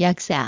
약사.